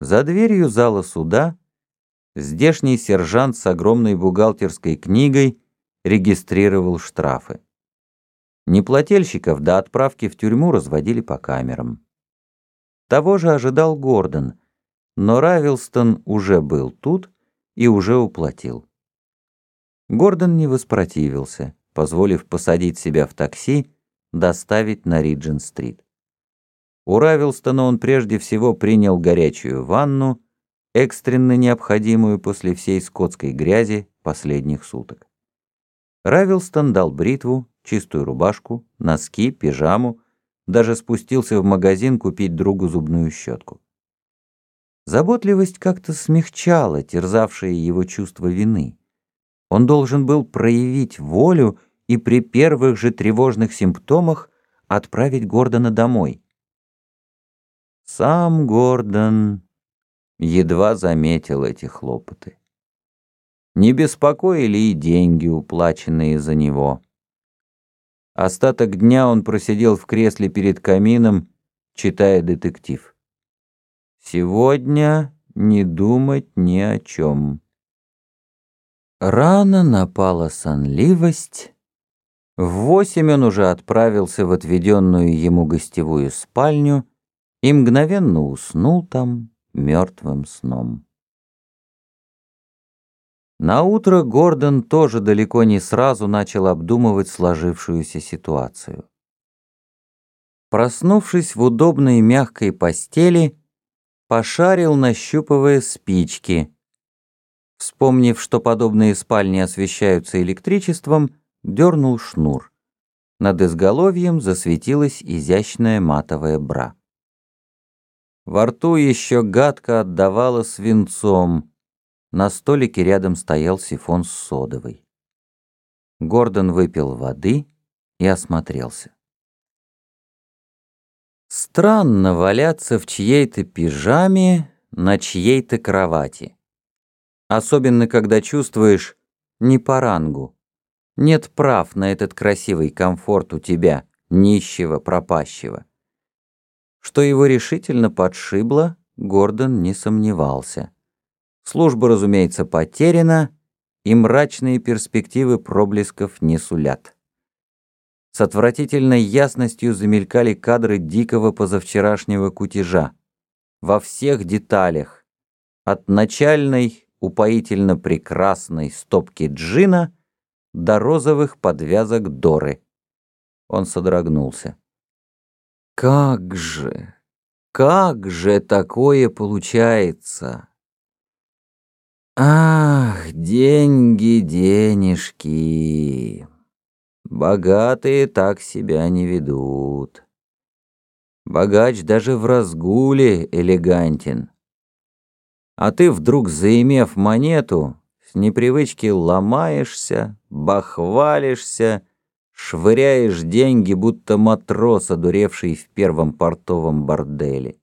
За дверью зала суда здешний сержант с огромной бухгалтерской книгой регистрировал штрафы. Неплательщиков до отправки в тюрьму разводили по камерам. Того же ожидал Гордон, но Равилстон уже был тут и уже уплатил. Гордон не воспротивился, позволив посадить себя в такси, доставить на Риджин-стрит. У Равилстона он прежде всего принял горячую ванну, экстренно необходимую после всей скотской грязи последних суток. Равилстон дал бритву, чистую рубашку, носки, пижаму, даже спустился в магазин купить другу зубную щетку. Заботливость как-то смягчала терзавшее его чувство вины. Он должен был проявить волю и при первых же тревожных симптомах отправить Гордона домой. Сам Гордон едва заметил эти хлопоты. Не беспокоили и деньги, уплаченные за него. Остаток дня он просидел в кресле перед камином, читая детектив. Сегодня не думать ни о чем. Рано напала сонливость. В восемь он уже отправился в отведенную ему гостевую спальню и мгновенно уснул там мертвым сном. На утро Гордон тоже далеко не сразу начал обдумывать сложившуюся ситуацию. Проснувшись в удобной мягкой постели, пошарил, нащупывая спички. Вспомнив, что подобные спальни освещаются электричеством, дернул шнур. Над изголовьем засветилась изящная матовая бра. Во рту еще гадко отдавало свинцом, на столике рядом стоял сифон с содовой. Гордон выпил воды и осмотрелся. Странно валяться в чьей-то пижаме на чьей-то кровати. Особенно, когда чувствуешь не по рангу. Нет прав на этот красивый комфорт у тебя, нищего, пропащего. Что его решительно подшибло, Гордон не сомневался. Служба, разумеется, потеряна, и мрачные перспективы проблесков не сулят. С отвратительной ясностью замелькали кадры дикого позавчерашнего кутежа. Во всех деталях. От начальной, упоительно прекрасной стопки джина до розовых подвязок Доры. Он содрогнулся. Как же, как же такое получается? Ах, деньги, денежки. Богатые так себя не ведут. Богач даже в разгуле элегантен. А ты вдруг, заимев монету, с непривычки ломаешься, бахвалишься, швыряешь деньги, будто матрос, одуревший в первом портовом борделе.